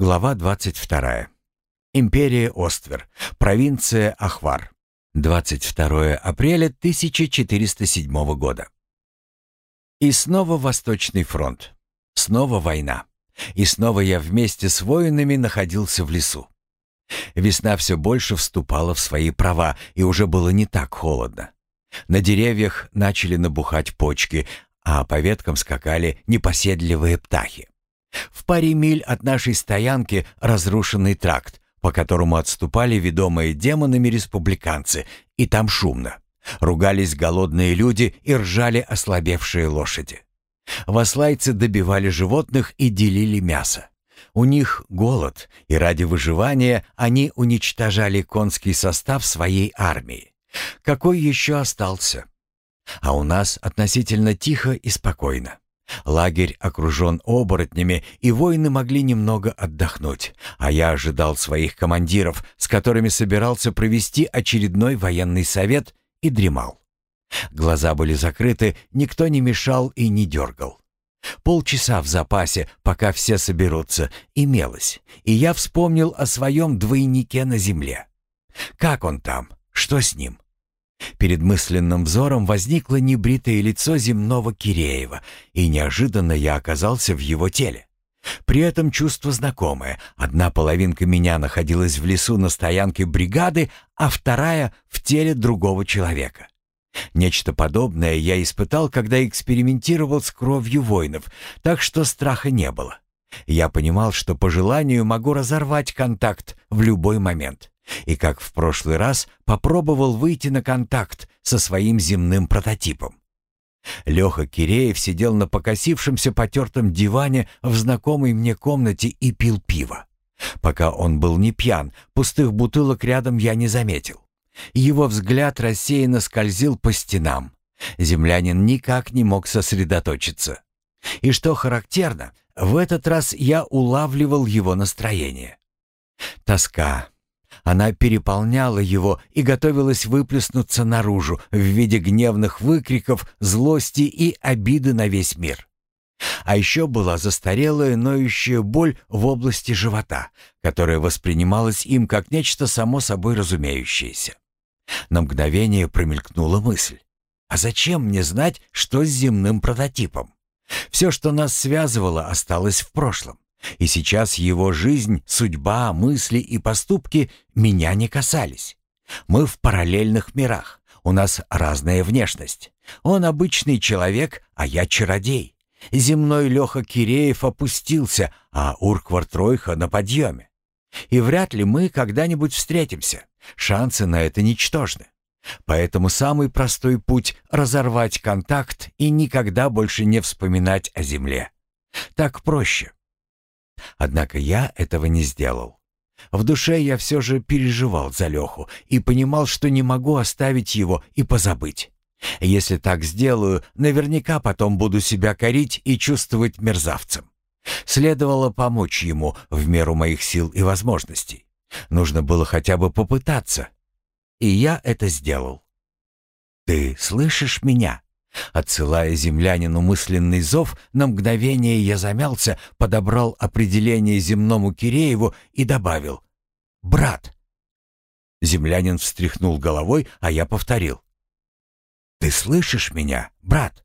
Глава 22. Империя Оствер. Провинция Ахвар. 22 апреля 1407 года. И снова Восточный фронт. Снова война. И снова я вместе с воинами находился в лесу. Весна все больше вступала в свои права, и уже было не так холодно. На деревьях начали набухать почки, а по веткам скакали непоседливые птахи. В паре миль от нашей стоянки разрушенный тракт, по которому отступали ведомые демонами республиканцы, и там шумно. Ругались голодные люди и ржали ослабевшие лошади. Васлайцы добивали животных и делили мясо. У них голод, и ради выживания они уничтожали конский состав своей армии. Какой еще остался? А у нас относительно тихо и спокойно. Лагерь окружен оборотнями, и воины могли немного отдохнуть, а я ожидал своих командиров, с которыми собирался провести очередной военный совет, и дремал. Глаза были закрыты, никто не мешал и не дергал. Полчаса в запасе, пока все соберутся, имелось, и я вспомнил о своем двойнике на земле. Как он там? Что с ним? Перед мысленным взором возникло небритое лицо земного Киреева, и неожиданно я оказался в его теле. При этом чувство знакомое. Одна половинка меня находилась в лесу на стоянке бригады, а вторая — в теле другого человека. Нечто подобное я испытал, когда экспериментировал с кровью воинов, так что страха не было. Я понимал, что по желанию могу разорвать контакт в любой момент. И как в прошлый раз попробовал выйти на контакт со своим земным прототипом. Леха Киреев сидел на покосившемся потертом диване в знакомой мне комнате и пил пиво. Пока он был не пьян, пустых бутылок рядом я не заметил. Его взгляд рассеянно скользил по стенам. Землянин никак не мог сосредоточиться. И что характерно, в этот раз я улавливал его настроение. Тоска, она переполняла его и готовилась выплеснуться наружу в виде гневных выкриков, злости и обиды на весь мир. А еще была застарелая ноющая боль в области живота, которая воспринималась им как нечто само собой разумеющееся. На мгновение промелькнула мысль. А зачем мне знать, что с земным прототипом? Все, что нас связывало, осталось в прошлом. И сейчас его жизнь, судьба, мысли и поступки меня не касались. Мы в параллельных мирах. У нас разная внешность. Он обычный человек, а я чародей. Земной Леха Киреев опустился, а Урквар Тройха на подъеме. И вряд ли мы когда-нибудь встретимся. Шансы на это ничтожны. Поэтому самый простой путь — разорвать контакт и никогда больше не вспоминать о земле. Так проще. Однако я этого не сделал. В душе я все же переживал за Леху и понимал, что не могу оставить его и позабыть. Если так сделаю, наверняка потом буду себя корить и чувствовать мерзавцем. Следовало помочь ему в меру моих сил и возможностей. Нужно было хотя бы попытаться. И я это сделал. «Ты слышишь меня?» Отсылая землянину мысленный зов, на мгновение я замялся, подобрал определение земному Кирееву и добавил «Брат». Землянин встряхнул головой, а я повторил. «Ты слышишь меня, брат?»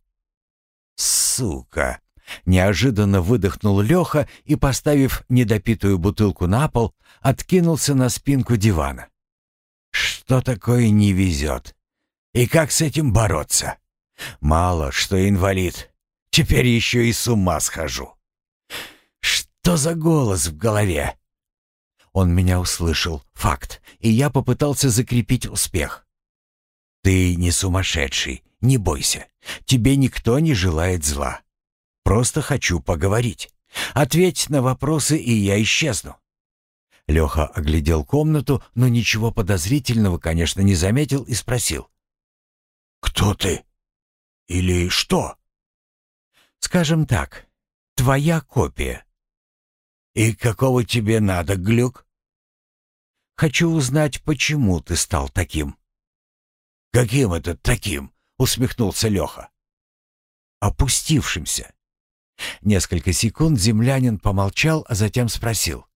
«Сука!» Неожиданно выдохнул Леха и, поставив недопитую бутылку на пол, откинулся на спинку дивана. «Что такое не везет? И как с этим бороться?» Мало, что инвалид. Теперь еще и с ума схожу. Что за голос в голове? Он меня услышал, факт, и я попытался закрепить успех. Ты не сумасшедший, не бойся. Тебе никто не желает зла. Просто хочу поговорить. Ответь на вопросы, и я исчезну. Леха оглядел комнату, но ничего подозрительного, конечно, не заметил и спросил. «Кто ты?» Или что? Скажем так, твоя копия. И какого тебе надо, Глюк? Хочу узнать, почему ты стал таким. Каким это таким? Усмехнулся Леха. Опустившимся. Несколько секунд землянин помолчал, а затем спросил.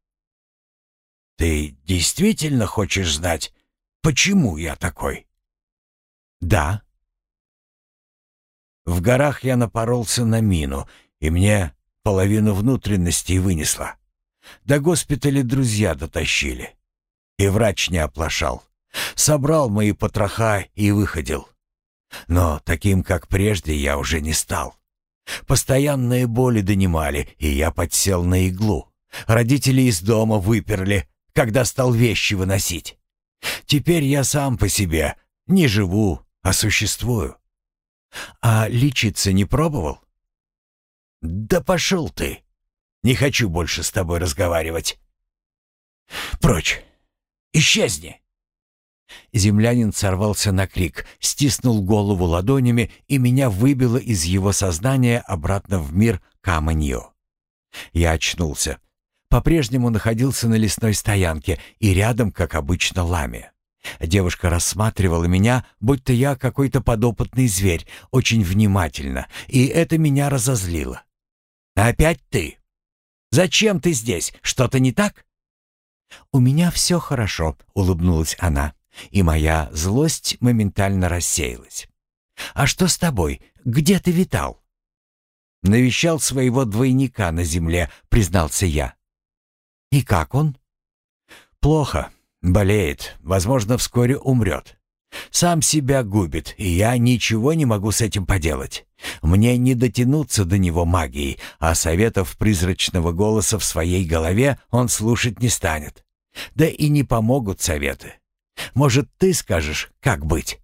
Ты действительно хочешь знать, почему я такой? Да. В горах я напоролся на мину, и мне половину внутренностей вынесло. До госпиталя друзья дотащили. И врач не оплошал. Собрал мои потроха и выходил. Но таким, как прежде, я уже не стал. Постоянные боли донимали, и я подсел на иглу. Родители из дома выперли, когда стал вещи выносить. Теперь я сам по себе, не живу, а существую. А лечиться не пробовал? Да пошел ты. Не хочу больше с тобой разговаривать. Прочь. Исчезни. Землянин сорвался на крик, стиснул голову ладонями, и меня выбило из его сознания обратно в мир Каманьо. Я очнулся. По-прежнему находился на лесной стоянке, и рядом, как обычно, ламия. Девушка рассматривала меня, будто я какой-то подопытный зверь, очень внимательно, и это меня разозлило. «Опять ты? Зачем ты здесь? Что-то не так?» «У меня все хорошо», — улыбнулась она и моя злость моментально рассеялась. «А что с тобой? Где ты витал?» «Навещал своего двойника на земле», — признался я. «И как он?» «Плохо. Болеет. Возможно, вскоре умрет. Сам себя губит, и я ничего не могу с этим поделать. Мне не дотянуться до него магией, а советов призрачного голоса в своей голове он слушать не станет. Да и не помогут советы. Может, ты скажешь, как быть?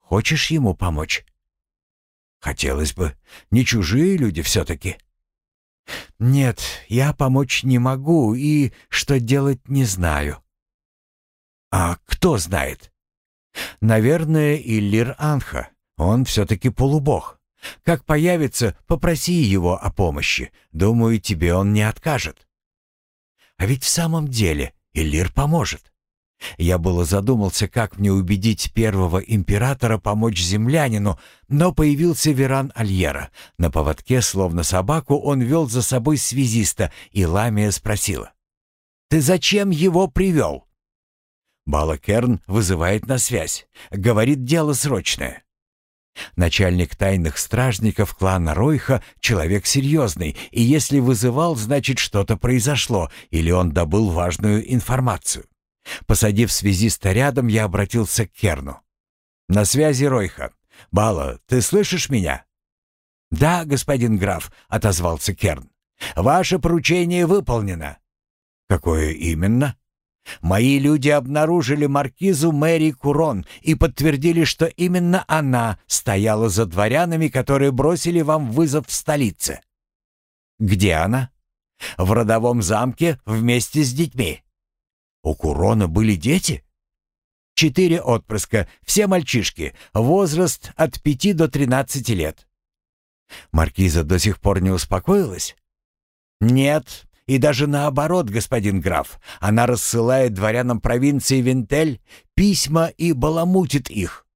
Хочешь ему помочь? Хотелось бы. Не чужие люди все-таки. Нет, я помочь не могу и что делать не знаю. А кто знает? Наверное, Иллир Анха. Он все-таки полубог. Как появится, попроси его о помощи. Думаю, тебе он не откажет. А ведь в самом деле Иллир поможет. Я было задумался, как мне убедить первого императора помочь землянину, но появился Веран Альера. На поводке, словно собаку, он вел за собой связиста, и Ламия спросила. «Ты зачем его привел?» Балакерн вызывает на связь. Говорит, дело срочное. Начальник тайных стражников клана Ройха — человек серьезный, и если вызывал, значит, что-то произошло, или он добыл важную информацию. Посадив связиста рядом, я обратился к Керну. «На связи Ройха. Бала, ты слышишь меня?» «Да, господин граф», — отозвался Керн. «Ваше поручение выполнено». «Какое именно?» «Мои люди обнаружили маркизу Мэри Курон и подтвердили, что именно она стояла за дворянами, которые бросили вам вызов в столице». «Где она?» «В родовом замке вместе с детьми». У Курона были дети? Четыре отпрыска, все мальчишки, возраст от пяти до тринадцати лет. Маркиза до сих пор не успокоилась? Нет, и даже наоборот, господин граф. Она рассылает дворянам провинции Винтель письма и баламутит их.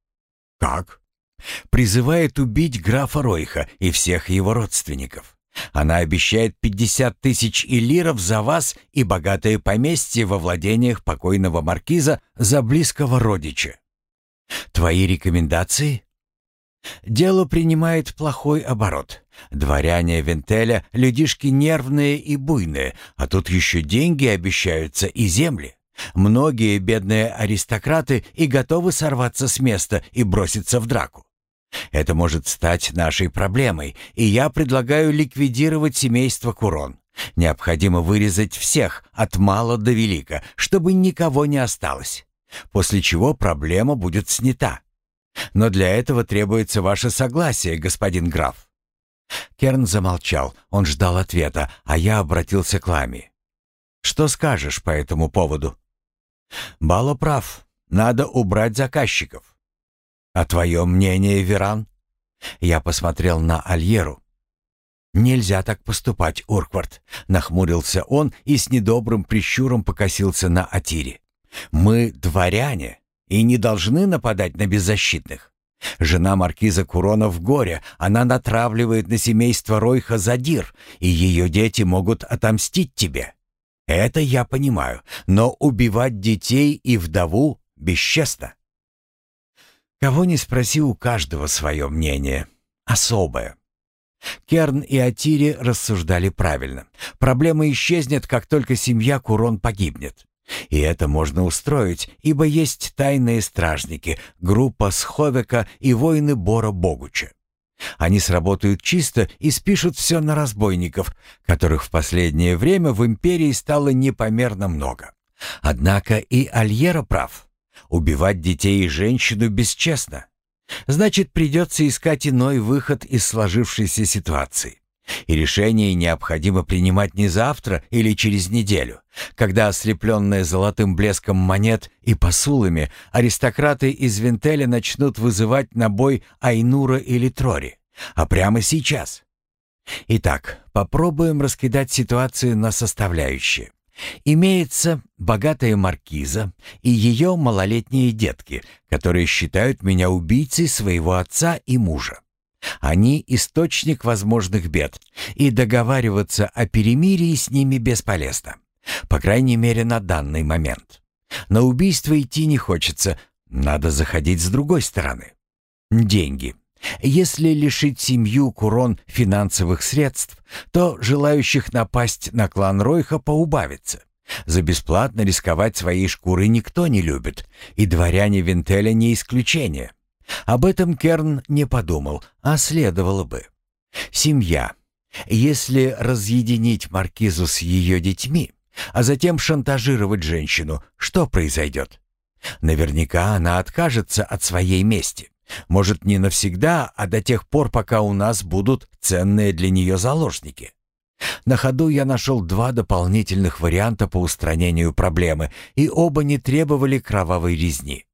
Как? Призывает убить графа Ройха и всех его родственников. Она обещает 50 тысяч илиров за вас и богатое поместье во владениях покойного маркиза за близкого родича. Твои рекомендации? Дело принимает плохой оборот. Дворяне Вентеля — людишки нервные и буйные, а тут еще деньги обещаются и земли. Многие бедные аристократы и готовы сорваться с места и броситься в драку. Это может стать нашей проблемой, и я предлагаю ликвидировать семейство Курон. Необходимо вырезать всех, от мала до велика, чтобы никого не осталось. После чего проблема будет снята. Но для этого требуется ваше согласие, господин граф. Керн замолчал, он ждал ответа, а я обратился к Лами. «Что скажешь по этому поводу?» «Бало прав. Надо убрать заказчиков. «А твое мнение, Веран?» Я посмотрел на Альеру. «Нельзя так поступать, Урквард», — нахмурился он и с недобрым прищуром покосился на Атире. «Мы дворяне и не должны нападать на беззащитных. Жена маркиза Курона в горе, она натравливает на семейство Ройха задир, и ее дети могут отомстить тебе. Это я понимаю, но убивать детей и вдову бесчестно. Кого не спроси, у каждого свое мнение. Особое. Керн и Атири рассуждали правильно. Проблема исчезнет, как только семья Курон погибнет. И это можно устроить, ибо есть тайные стражники, группа Сховека и воины Бора Богуча. Они сработают чисто и спишут все на разбойников, которых в последнее время в империи стало непомерно много. Однако и Альера прав. Убивать детей и женщину бесчестно. Значит, придется искать иной выход из сложившейся ситуации. И решение необходимо принимать не завтра или через неделю, когда ослепленные золотым блеском монет и посулами аристократы из Винтеля начнут вызывать на бой Айнура или Трори, а прямо сейчас. Итак, попробуем раскидать ситуацию на составляющие. Имеется богатая маркиза и ее малолетние детки, которые считают меня убийцей своего отца и мужа. Они — источник возможных бед, и договариваться о перемирии с ними бесполезно. По крайней мере, на данный момент. На убийство идти не хочется, надо заходить с другой стороны. Деньги. Если лишить семью Курон финансовых средств, то желающих напасть на клан Ройха поубавится. За бесплатно рисковать своей шкурой никто не любит, и дворяне Винтеля не исключение. Об этом Керн не подумал, а следовало бы. Семья. Если разъединить маркизу с ее детьми, а затем шантажировать женщину, что произойдет? Наверняка она откажется от своей мести. Может, не навсегда, а до тех пор, пока у нас будут ценные для нее заложники. На ходу я нашел два дополнительных варианта по устранению проблемы, и оба не требовали кровавой резни.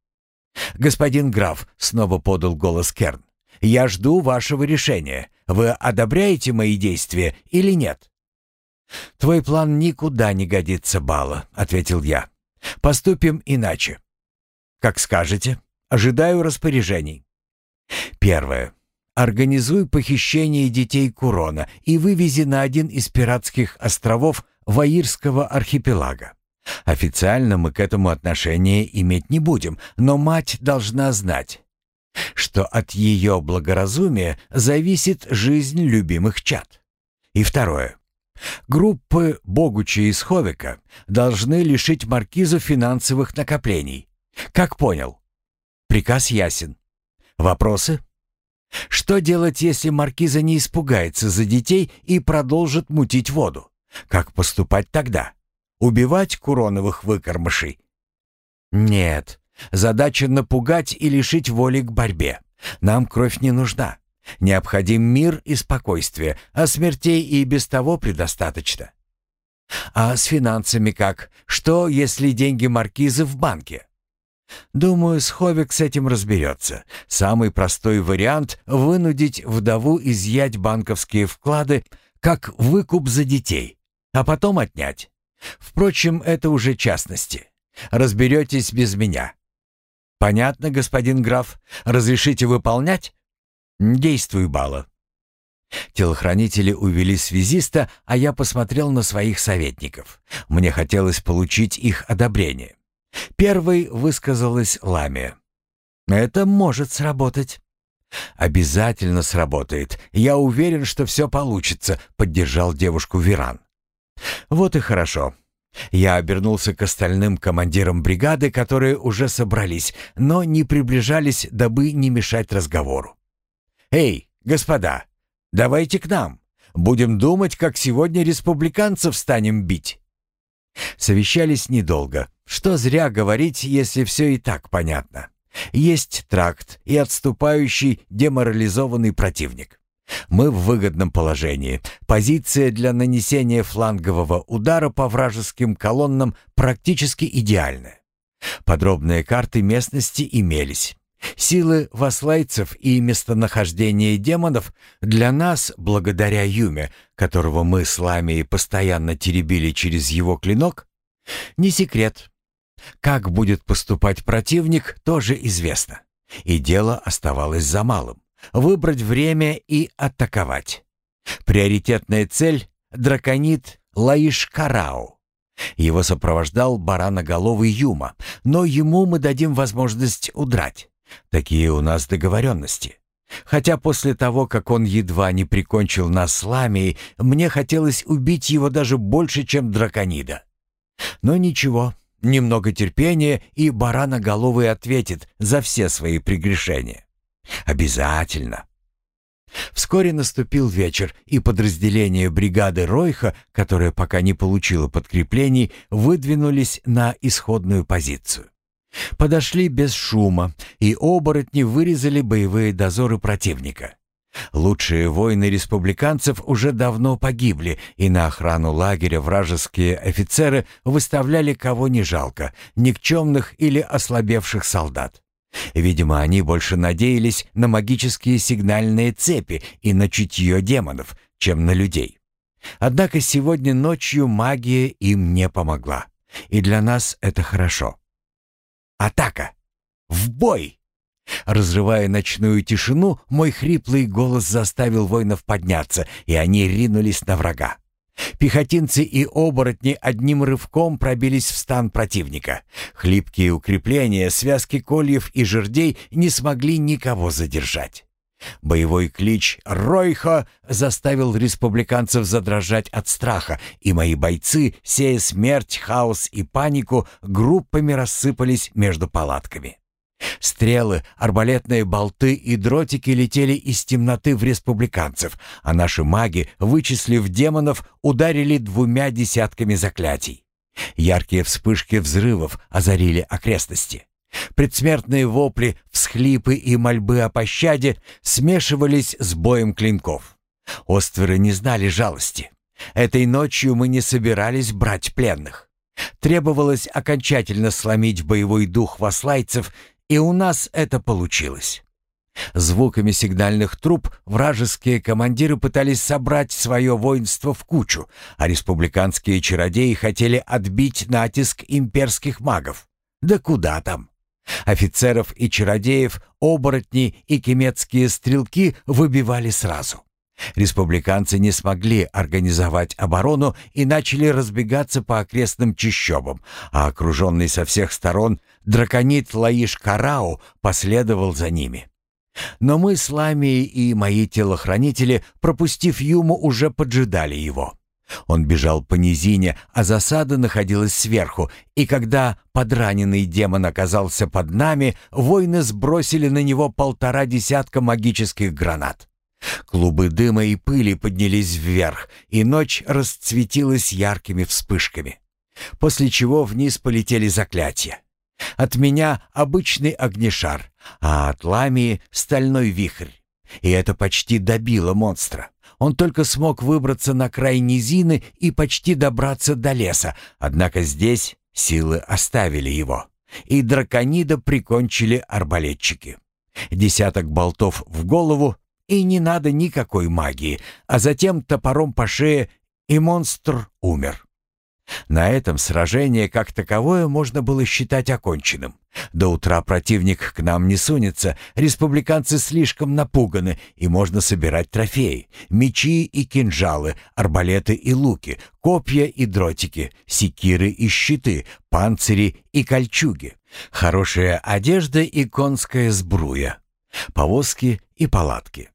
«Господин граф», — снова подал голос Керн, — «я жду вашего решения. Вы одобряете мои действия или нет?» «Твой план никуда не годится, Бала», — ответил я. «Поступим иначе». «Как скажете. Ожидаю распоряжений». Первое. Организуй похищение детей Курона и вывези на один из пиратских островов Ваирского архипелага. Официально мы к этому отношения иметь не будем, но мать должна знать, что от ее благоразумия зависит жизнь любимых чад. И второе. Группы Богуча и Сховика должны лишить маркизу финансовых накоплений. Как понял? Приказ ясен. Вопросы? Что делать, если маркиза не испугается за детей и продолжит мутить воду? Как поступать тогда? Убивать Куроновых выкормышей? Нет. Задача напугать и лишить воли к борьбе. Нам кровь не нужна. Необходим мир и спокойствие, а смертей и без того предостаточно. А с финансами как? Что, если деньги маркизы в банке? Думаю, Сховик с этим разберется. Самый простой вариант — вынудить вдову изъять банковские вклады как выкуп за детей, а потом отнять. Впрочем, это уже частности. Разберетесь без меня. Понятно, господин граф? Разрешите выполнять? Действуй, Бала. Телохранители увели связиста, а я посмотрел на своих советников. Мне хотелось получить их одобрение. Первой высказалась Ламия. «Это может сработать». «Обязательно сработает. Я уверен, что все получится», — поддержал девушку Виран. «Вот и хорошо». Я обернулся к остальным командирам бригады, которые уже собрались, но не приближались, дабы не мешать разговору. «Эй, господа, давайте к нам. Будем думать, как сегодня республиканцев станем бить». Совещались недолго. Что зря говорить, если все и так понятно. Есть тракт и отступающий деморализованный противник. Мы в выгодном положении. Позиция для нанесения флангового удара по вражеским колоннам практически идеальная. Подробные карты местности имелись. Силы васлайцев и местонахождение демонов для нас, благодаря Юме, которого мы с Ламией постоянно теребили через его клинок, не секрет. Как будет поступать противник, тоже известно. И дело оставалось за малым — выбрать время и атаковать. Приоритетная цель — драконит Лаиш-Карау. Его сопровождал бараноголовый Юма, но ему мы дадим возможность удрать. Такие у нас договоренности. Хотя после того, как он едва не прикончил нас с Ламией, мне хотелось убить его даже больше, чем драконида. Но ничего, немного терпения, и бараноголовый ответит за все свои прегрешения. Обязательно. Вскоре наступил вечер, и подразделение бригады Ройха, которое пока не получило подкреплений, выдвинулись на исходную позицию. Подошли без шума, и оборотни вырезали боевые дозоры противника. Лучшие воины республиканцев уже давно погибли, и на охрану лагеря вражеские офицеры выставляли кого не жалко, никчемных или ослабевших солдат. Видимо, они больше надеялись на магические сигнальные цепи и на чутье демонов, чем на людей. Однако сегодня ночью магия им не помогла. И для нас это хорошо. Атака! В бой! Разрывая ночную тишину, мой хриплый голос заставил воинов подняться, и они ринулись на врага. Пехотинцы и оборотни одним рывком пробились в стан противника. Хлипкие укрепления, связки кольев и жердей не смогли никого задержать. Боевой клич «Ройхо» заставил республиканцев задрожать от страха, и мои бойцы, сея смерть, хаос и панику, группами рассыпались между палатками. Стрелы, арбалетные болты и дротики летели из темноты в республиканцев, а наши маги, вычислив демонов, ударили двумя десятками заклятий. Яркие вспышки взрывов озарили окрестности. Предсмертные вопли, всхлипы и мольбы о пощаде смешивались с боем клинков. Остверы не знали жалости. Этой ночью мы не собирались брать пленных. Требовалось окончательно сломить боевой дух васлайцев и у нас это получилось. Звуками сигнальных труб вражеские командиры пытались собрать свое воинство в кучу, а республиканские чародеи хотели отбить натиск имперских магов. Да куда там? Офицеров и чародеев, оборотни и кемецкие стрелки выбивали сразу. Республиканцы не смогли организовать оборону и начали разбегаться по окрестным чащобам, а окруженный со всех сторон драконит Лаиш-Карау последовал за ними. Но мы с Ламией и мои телохранители, пропустив Юму, уже поджидали его. Он бежал по низине, а засада находилась сверху, и когда подраненный демон оказался под нами, воины сбросили на него полтора десятка магических гранат. Клубы дыма и пыли поднялись вверх, и ночь расцветилась яркими вспышками. После чего вниз полетели заклятия. От меня обычный огнешар, а от Ламии стальной вихрь. И это почти добило монстра. Он только смог выбраться на край низины и почти добраться до леса, однако здесь силы оставили его. И драконида прикончили арбалетчики. Десяток болтов в голову, и не надо никакой магии, а затем топором по шее, и монстр умер. На этом сражение как таковое можно было считать оконченным. До утра противник к нам не сунется, республиканцы слишком напуганы, и можно собирать трофеи. Мечи и кинжалы, арбалеты и луки, копья и дротики, секиры и щиты, панцири и кольчуги, хорошая одежда и конская сбруя, повозки и палатки.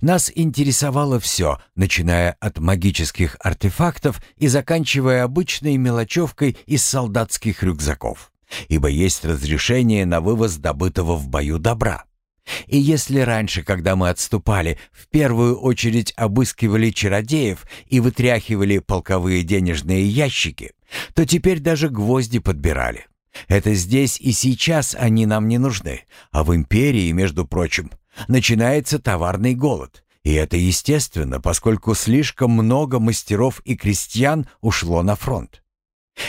Нас интересовало все, начиная от магических артефактов и заканчивая обычной мелочевкой из солдатских рюкзаков, ибо есть разрешение на вывоз добытого в бою добра. И если раньше, когда мы отступали, в первую очередь обыскивали чародеев и вытряхивали полковые денежные ящики, то теперь даже гвозди подбирали. Это здесь и сейчас они нам не нужны, а в империи, между прочим, начинается товарный голод. И это естественно, поскольку слишком много мастеров и крестьян ушло на фронт.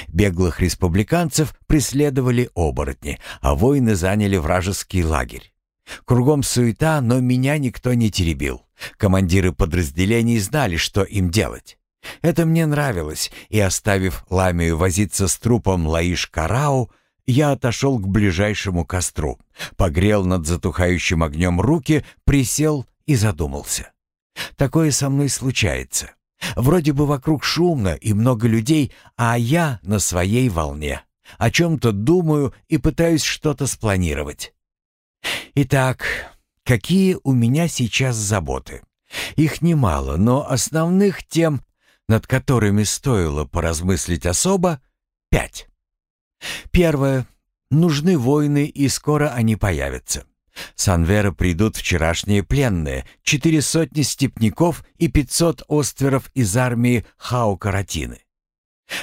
Беглых республиканцев преследовали оборотни, а воины заняли вражеский лагерь. Кругом суета, но меня никто не теребил. Командиры подразделений знали, что им делать. Это мне нравилось, и оставив Ламию возиться с трупом Лаиш-Карау, я отошел к ближайшему костру, погрел над затухающим огнем руки, присел и задумался. Такое со мной случается. Вроде бы вокруг шумно и много людей, а я на своей волне. О чем-то думаю и пытаюсь что-то спланировать. Итак, какие у меня сейчас заботы? Их немало, но основных тем, над которыми стоило поразмыслить особо, пять. Первое. Нужны войны, и скоро они появятся. С придут вчерашние пленные, четыре сотни степняков и пятьсот остверов из армии Хаукаратины.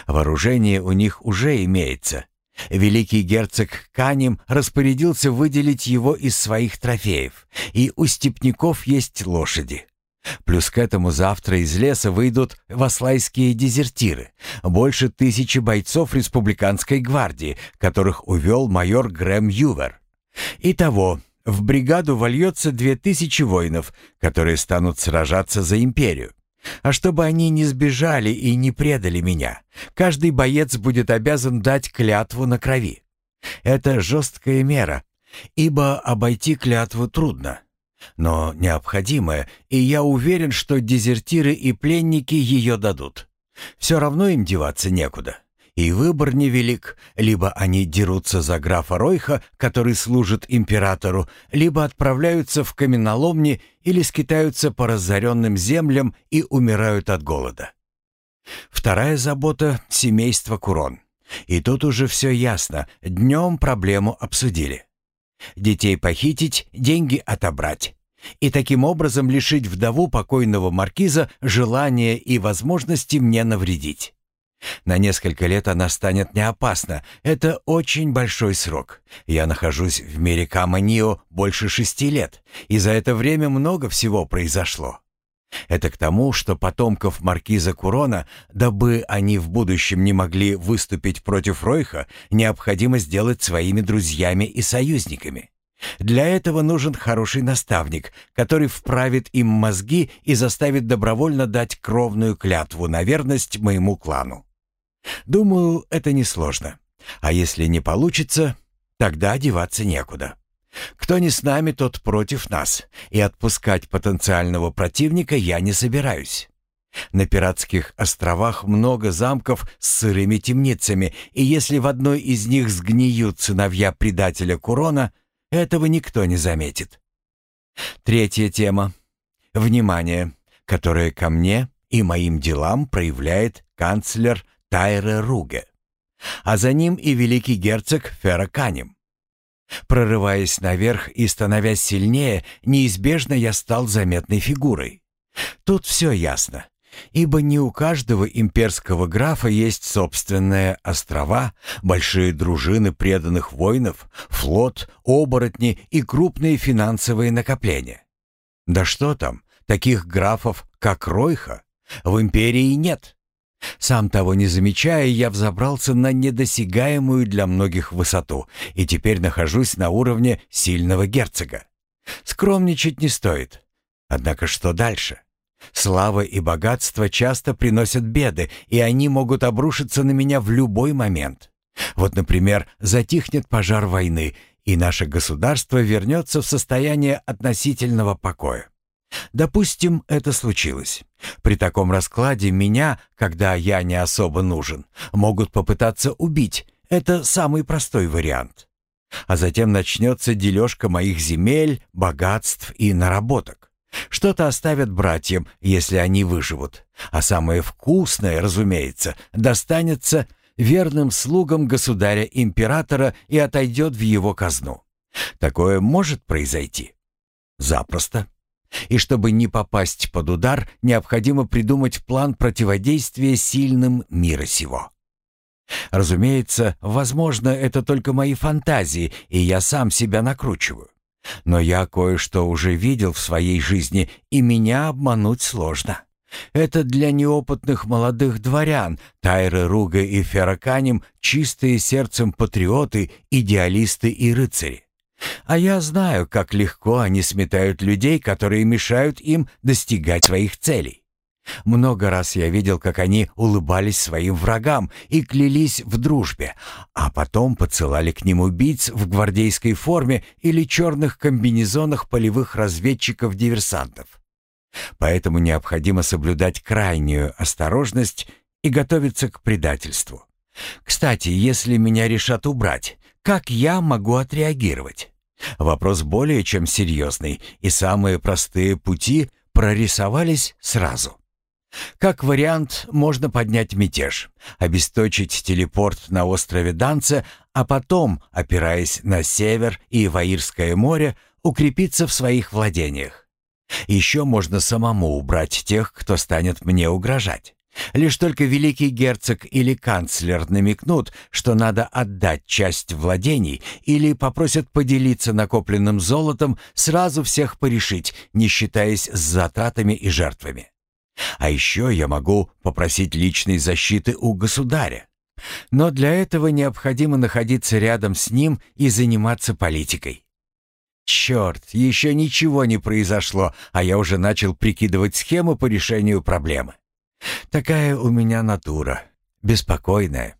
Вооружение у них уже имеется. Великий герцог Канем распорядился выделить его из своих трофеев, и у степняков есть лошади. Плюс к этому завтра из леса выйдут васлайские дезертиры, больше тысячи бойцов республиканской гвардии, которых увел майор Грэм Ювер. Итого, в бригаду вольется две тысячи воинов, которые станут сражаться за империю. А чтобы они не сбежали и не предали меня, каждый боец будет обязан дать клятву на крови. Это жесткая мера, ибо обойти клятву трудно, но необходимая, и я уверен, что дезертиры и пленники ее дадут. Все равно им деваться некуда. И выбор невелик. Либо они дерутся за графа Ройха, который служит императору, либо отправляются в каменоломни или скитаются по разоренным землям и умирают от голода. Вторая забота — семейство Курон. И тут уже все ясно. Днем проблему обсудили. Детей похитить, деньги отобрать. И таким образом лишить вдову покойного маркиза желания и возможности мне навредить. На несколько лет она станет неопасна. Это очень большой срок. Я нахожусь в мире Каманио больше шести лет, и за это время много всего произошло. Это к тому, что потомков маркиза Курона, дабы они в будущем не могли выступить против Ройха, необходимо сделать своими друзьями и союзниками. Для этого нужен хороший наставник, который вправит им мозги и заставит добровольно дать кровную клятву на верность моему клану. Думаю, это несложно. А если не получится, тогда деваться некуда. Кто не с нами, тот против нас, и отпускать потенциального противника я не собираюсь. На пиратских островах много замков с сырыми темницами, и если в одной из них сгниют сыновья предателя Курона, этого никто не заметит. Третья тема. Внимание, которое ко мне и моим делам проявляет канцлер Тайре Руге, а за ним и великий герцог Ферраканем. Прорываясь наверх и становясь сильнее, неизбежно я стал заметной фигурой. Тут все ясно, ибо не у каждого имперского графа есть собственные острова, большие дружины преданных воинов, флот, оборотни и крупные финансовые накопления. Да что там, таких графов, как Ройха, в империи нет. Сам того не замечая, я взобрался на недосягаемую для многих высоту и теперь нахожусь на уровне сильного герцога. Скромничать не стоит. Однако что дальше? Слава и богатство часто приносят беды, и они могут обрушиться на меня в любой момент. Вот, например, затихнет пожар войны, и наше государство вернется в состояние относительного покоя. Допустим, это случилось. При таком раскладе меня, когда я не особо нужен, могут попытаться убить. Это самый простой вариант. А затем начнется дележка моих земель, богатств и наработок. Что-то оставят братьям, если они выживут. А самое вкусное, разумеется, достанется верным слугам государя-императора и отойдет в его казну. Такое может произойти? Запросто. И чтобы не попасть под удар, необходимо придумать план противодействия сильным мира сего. Разумеется, возможно, это только мои фантазии, и я сам себя накручиваю. Но я кое-что уже видел в своей жизни, и меня обмануть сложно. Это для неопытных молодых дворян, Тайры Руга и Ферраканем, чистые сердцем патриоты, идеалисты и рыцари. А я знаю, как легко они сметают людей, которые мешают им достигать своих целей. Много раз я видел, как они улыбались своим врагам и клялись в дружбе, а потом подсылали к ним убийц в гвардейской форме или черных комбинезонах полевых разведчиков-диверсантов. Поэтому необходимо соблюдать крайнюю осторожность и готовиться к предательству. Кстати, если меня решат убрать, как я могу отреагировать? Вопрос более чем серьезный, и самые простые пути прорисовались сразу. Как вариант, можно поднять мятеж, обесточить телепорт на острове Данце, а потом, опираясь на север и Ваирское море, укрепиться в своих владениях. Еще можно самому убрать тех, кто станет мне угрожать. Лишь только великий герцог или канцлер намекнут, что надо отдать часть владений или попросят поделиться накопленным золотом, сразу всех порешить, не считаясь с затратами и жертвами. А еще я могу попросить личной защиты у государя. Но для этого необходимо находиться рядом с ним и заниматься политикой. Черт, еще ничего не произошло, а я уже начал прикидывать схему по решению проблемы. Такая у меня натура, беспокойная.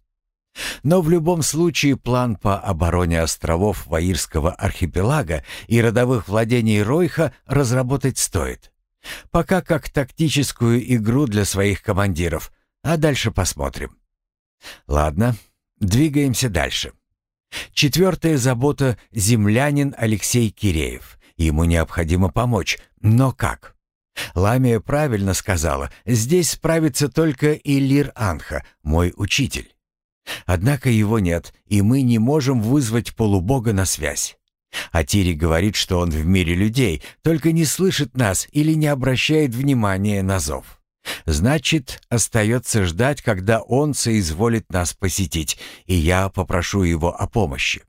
Но в любом случае план по обороне островов Ваирского архипелага и родовых владений Ройха разработать стоит. Пока как тактическую игру для своих командиров, а дальше посмотрим. Ладно, двигаемся дальше. Четвертая забота — землянин Алексей Киреев. Ему необходимо помочь, но как? Ламия правильно сказала, здесь справится только Илир Анха, мой учитель. Однако его нет, и мы не можем вызвать полубога на связь. А Тири говорит, что он в мире людей, только не слышит нас или не обращает внимания на зов. Значит, остается ждать, когда он соизволит нас посетить, и я попрошу его о помощи.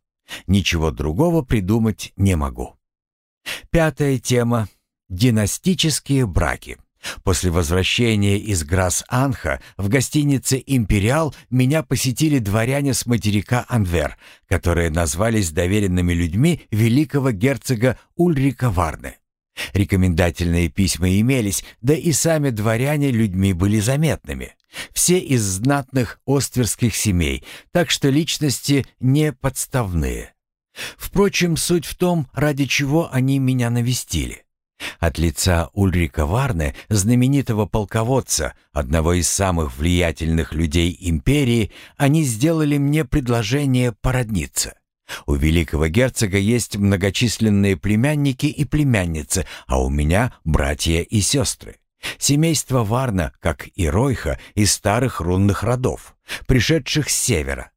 Ничего другого придумать не могу. Пятая тема — династические браки. После возвращения из Грас-Анха в гостинице «Империал» меня посетили дворяне с материка Анвер, которые назвались доверенными людьми великого герцога Ульрика Варны. Рекомендательные письма имелись, да и сами дворяне людьми были заметными. Все из знатных остверских семей, так что личности не подставные. Впрочем, суть в том, ради чего они меня навестили. От лица Ульрика Варне, знаменитого полководца, одного из самых влиятельных людей империи, они сделали мне предложение породниться. У великого герцога есть многочисленные племянники и племянницы, а у меня братья и сестры. Семейство Варна, как и Ройха, из старых рунных родов, пришедших с севера.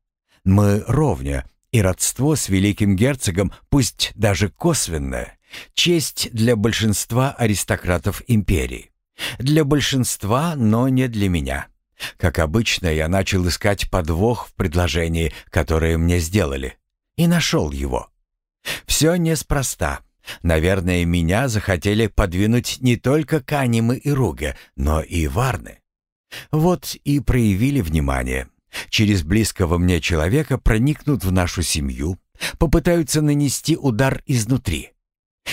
Мы ровня, и родство с великим герцогом, пусть даже косвенное, Честь для большинства аристократов империи. Для большинства, но не для меня. Как обычно, я начал искать подвох в предложении, которое мне сделали. И нашел его. Все неспроста. Наверное, меня захотели подвинуть не только Канимы и Руга, но и Варны. Вот и проявили внимание. Через близкого мне человека проникнут в нашу семью, попытаются нанести удар изнутри.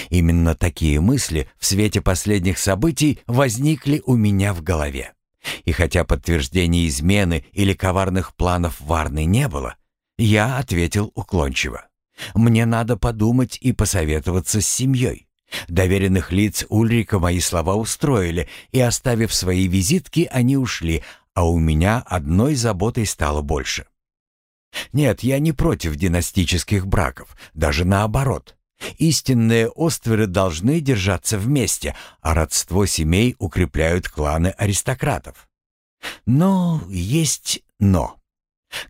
Именно такие мысли в свете последних событий возникли у меня в голове. И хотя подтверждения измены или коварных планов Варны не было, я ответил уклончиво. «Мне надо подумать и посоветоваться с семьей». Доверенных лиц Ульрика мои слова устроили, и, оставив свои визитки, они ушли, а у меня одной заботой стало больше. Нет, я не против династических браков, даже наоборот. Истинные остверы должны держаться вместе, а родство семей укрепляют кланы аристократов. Но есть «но».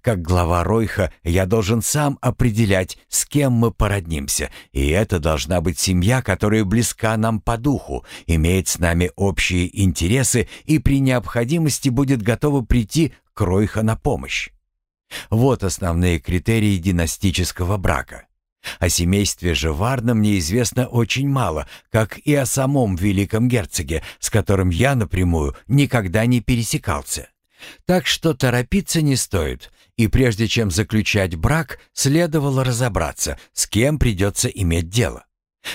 Как глава Ройха я должен сам определять, с кем мы породнимся, и это должна быть семья, которая близка нам по духу, имеет с нами общие интересы и при необходимости будет готова прийти к Ройха на помощь. Вот основные критерии династического брака. О семействе Живарна мне известно очень мало, как и о самом великом герцоге, с которым я напрямую никогда не пересекался. Так что торопиться не стоит, и прежде чем заключать брак, следовало разобраться, с кем придется иметь дело.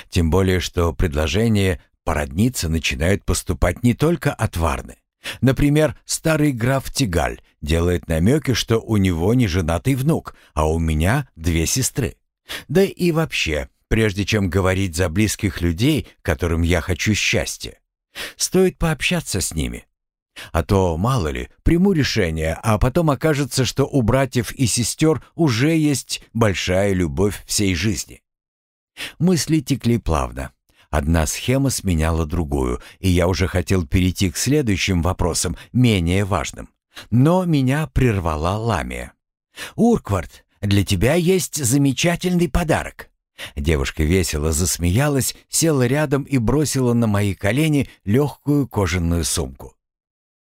Тем более, что предложения породниться начинают поступать не только от Варны. Например, старый граф Тигаль делает намеки, что у него не женатый внук, а у меня две сестры. Да и вообще, прежде чем говорить за близких людей, которым я хочу счастья, Стоит пообщаться с ними. А то, мало ли, приму решение, а потом окажется, что у братьев и сестер уже есть большая любовь всей жизни. Мысли текли плавно. Одна схема сменяла другую, и я уже хотел перейти к следующим вопросам, менее важным. Но меня прервала Ламия. «Урквард, для тебя есть замечательный подарок». Девушка весело засмеялась, села рядом и бросила на мои колени легкую кожаную сумку.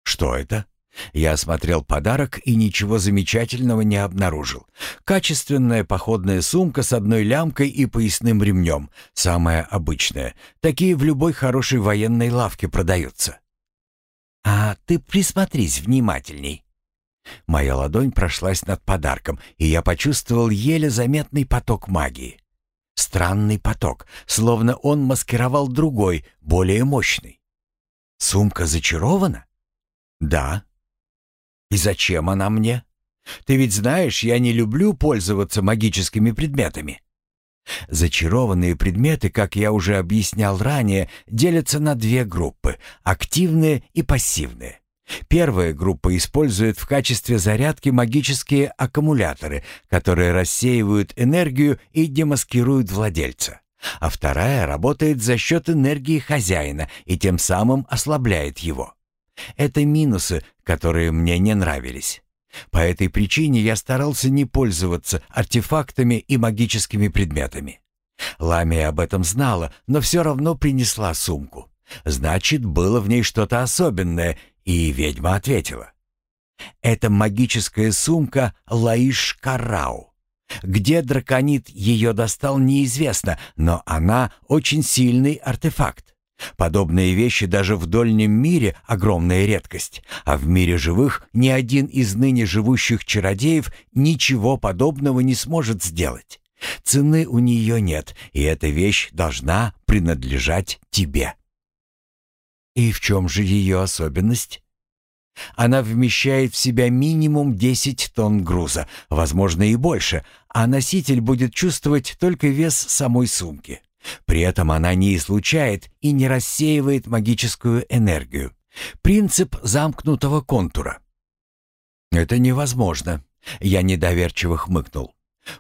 «Что это?» Я осмотрел подарок и ничего замечательного не обнаружил. Качественная походная сумка с одной лямкой и поясным ремнем. Самая обычная. Такие в любой хорошей военной лавке продаются. «А ты присмотрись внимательней». Моя ладонь прошлась над подарком, и я почувствовал еле заметный поток магии. Странный поток, словно он маскировал другой, более мощный. «Сумка зачарована?» «Да», «И зачем она мне? Ты ведь знаешь, я не люблю пользоваться магическими предметами». Зачарованные предметы, как я уже объяснял ранее, делятся на две группы – активные и пассивные. Первая группа использует в качестве зарядки магические аккумуляторы, которые рассеивают энергию и демаскируют владельца. А вторая работает за счет энергии хозяина и тем самым ослабляет его. Это минусы, которые мне не нравились. По этой причине я старался не пользоваться артефактами и магическими предметами. Ламия об этом знала, но все равно принесла сумку. Значит, было в ней что-то особенное, и ведьма ответила. «Это магическая сумка Лаиш-Карау. Где драконит ее достал, неизвестно, но она очень сильный артефакт. Подобные вещи даже в дольнем мире огромная редкость, а в мире живых ни один из ныне живущих чародеев ничего подобного не сможет сделать. Цены у нее нет, и эта вещь должна принадлежать тебе. И в чем же ее особенность? Она вмещает в себя минимум 10 тонн груза, возможно и больше, а носитель будет чувствовать только вес самой сумки. При этом она не излучает и не рассеивает магическую энергию. Принцип замкнутого контура. «Это невозможно», — я недоверчиво хмыкнул.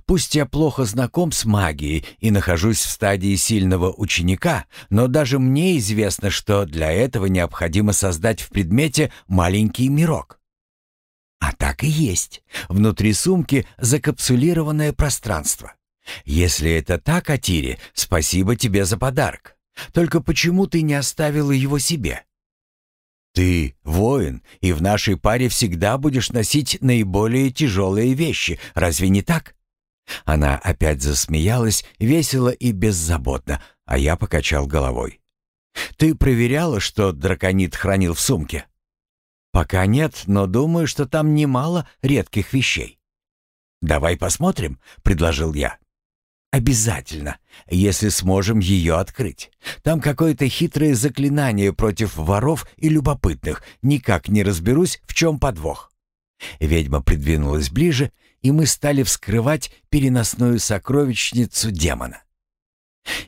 «Пусть я плохо знаком с магией и нахожусь в стадии сильного ученика, но даже мне известно, что для этого необходимо создать в предмете маленький мирок». А так и есть. Внутри сумки закапсулированное пространство. «Если это так, Атири, спасибо тебе за подарок. Только почему ты не оставила его себе?» «Ты воин, и в нашей паре всегда будешь носить наиболее тяжелые вещи, разве не так?» Она опять засмеялась, весело и беззаботно, а я покачал головой. «Ты проверяла, что драконит хранил в сумке?» «Пока нет, но думаю, что там немало редких вещей». «Давай посмотрим», — предложил я. Обязательно, если сможем ее открыть. Там какое-то хитрое заклинание против воров и любопытных. Никак не разберусь, в чем подвох. Ведьма придвинулась ближе, и мы стали вскрывать переносную сокровищницу демона.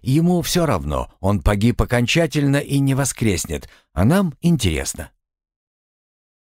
Ему все равно, он погиб окончательно и не воскреснет, а нам интересно.